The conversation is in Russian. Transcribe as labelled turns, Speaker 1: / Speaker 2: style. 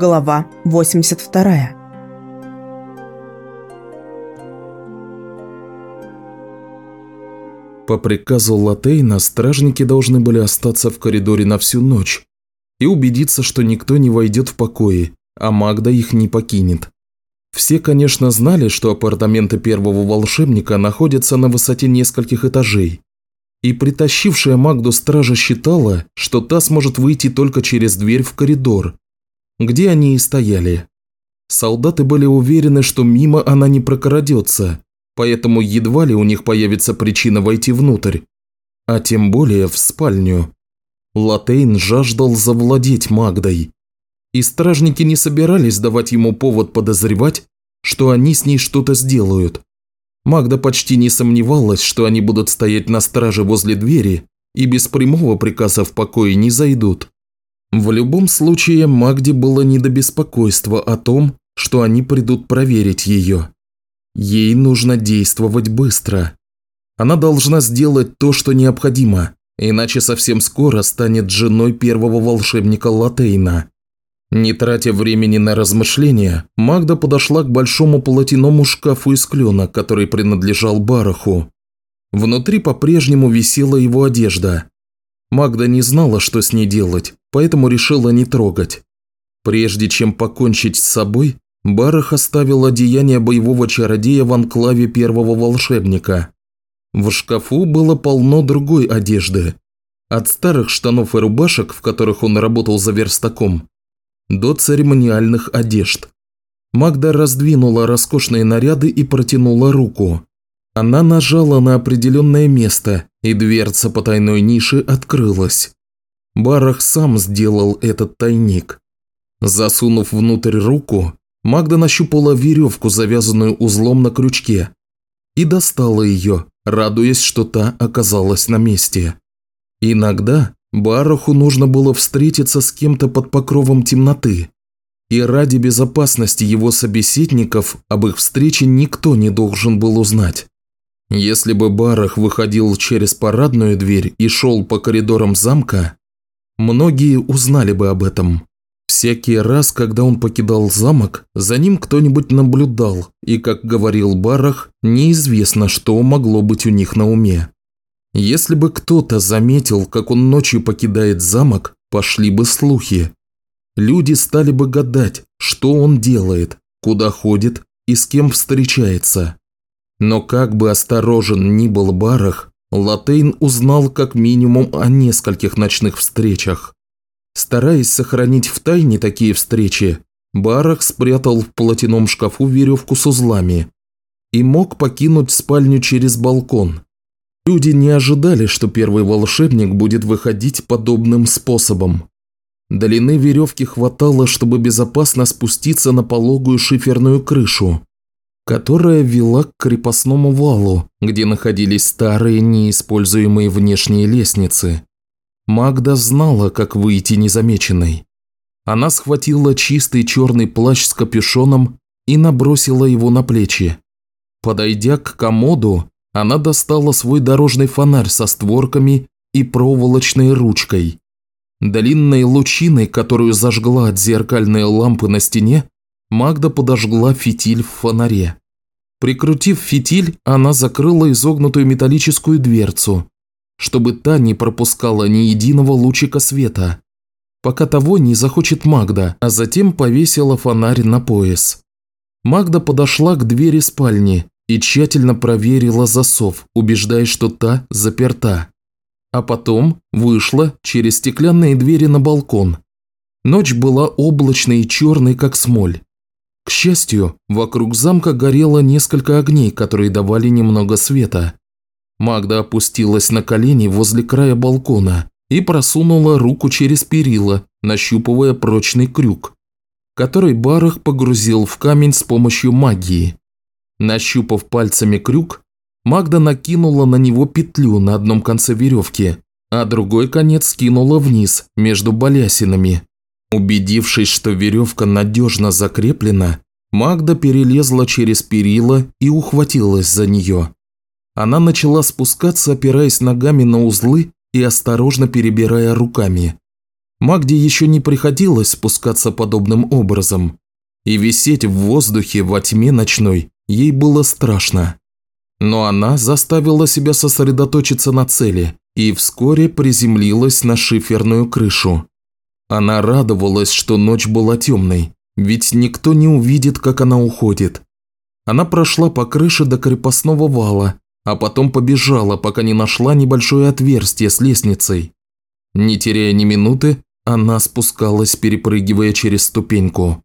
Speaker 1: Глава 82.
Speaker 2: По приказу Латейна стражники должны были остаться в коридоре на всю ночь и убедиться, что никто не войдет в покои, а Магда их не покинет. Все, конечно, знали, что апартаменты первого волшебника находятся на высоте нескольких этажей, и притащившая Магду стража считала, что та сможет выйти только через дверь в коридор, где они и стояли. Солдаты были уверены, что мимо она не прокрадется, поэтому едва ли у них появится причина войти внутрь, а тем более в спальню. Латейн жаждал завладеть Магдой, и стражники не собирались давать ему повод подозревать, что они с ней что-то сделают. Магда почти не сомневалась, что они будут стоять на страже возле двери и без прямого приказа в покое не зайдут. В любом случае, Магде было не до беспокойства о том, что они придут проверить ее. Ей нужно действовать быстро. Она должна сделать то, что необходимо, иначе совсем скоро станет женой первого волшебника Латейна. Не тратя времени на размышления, Магда подошла к большому полотеному шкафу из клена, который принадлежал Бараху. Внутри по-прежнему висела его одежда. Магда не знала, что с ней делать, поэтому решила не трогать. Прежде чем покончить с собой, Барах оставил одеяние боевого чародея в анклаве первого волшебника. В шкафу было полно другой одежды. От старых штанов и рубашек, в которых он работал за верстаком, до церемониальных одежд. Магда раздвинула роскошные наряды и протянула руку. Она нажала на определенное место, и дверца потайной ниши открылась. Барах сам сделал этот тайник. Засунув внутрь руку, Магда нащупала веревку, завязанную узлом на крючке, и достала ее, радуясь, что та оказалась на месте. Иногда Бараху нужно было встретиться с кем-то под покровом темноты, и ради безопасности его собеседников об их встрече никто не должен был узнать. Если бы Барах выходил через парадную дверь и шел по коридорам замка, многие узнали бы об этом. Всякий раз, когда он покидал замок, за ним кто-нибудь наблюдал, и, как говорил Барах, неизвестно, что могло быть у них на уме. Если бы кто-то заметил, как он ночью покидает замок, пошли бы слухи. Люди стали бы гадать, что он делает, куда ходит и с кем встречается. Но как бы осторожен ни был Барах, Латейн узнал как минимум о нескольких ночных встречах. Стараясь сохранить в тайне такие встречи, Барах спрятал в платяном шкафу веревку с узлами и мог покинуть спальню через балкон. Люди не ожидали, что первый волшебник будет выходить подобным способом. Длины веревки хватало, чтобы безопасно спуститься на пологую шиферную крышу, которая вела к крепостному валу, где находились старые неиспользуемые внешние лестницы. Магда знала, как выйти незамеченной. Она схватила чистый черный плащ с капюшоном и набросила его на плечи. Подойдя к комоду, она достала свой дорожный фонарь со створками и проволочной ручкой. Длинной лучиной, которую зажгла от зеркальной лампы на стене, Магда подожгла фитиль в фонаре. Прикрутив фитиль, она закрыла изогнутую металлическую дверцу, чтобы та не пропускала ни единого лучика света, пока того не захочет Магда, а затем повесила фонарь на пояс. Магда подошла к двери спальни и тщательно проверила засов, убеждаясь, что та заперта. А потом вышла через стеклянные двери на балкон. Ночь была облачной и черной, как смоль. К счастью, вокруг замка горело несколько огней, которые давали немного света. Магда опустилась на колени возле края балкона и просунула руку через перила, нащупывая прочный крюк, который Барах погрузил в камень с помощью магии. Нащупав пальцами крюк, Магда накинула на него петлю на одном конце веревки, а другой конец скинула вниз, между балясинами. Убедившись, что веревка надежно закреплена, Магда перелезла через перила и ухватилась за нее. Она начала спускаться, опираясь ногами на узлы и осторожно перебирая руками. Магде еще не приходилось спускаться подобным образом, и висеть в воздухе во тьме ночной ей было страшно. Но она заставила себя сосредоточиться на цели и вскоре приземлилась на шиферную крышу. Она радовалась, что ночь была темной, ведь никто не увидит, как она уходит. Она прошла по крыше до крепостного вала, а потом побежала, пока не нашла небольшое отверстие с лестницей. Не теряя ни минуты, она спускалась, перепрыгивая через ступеньку.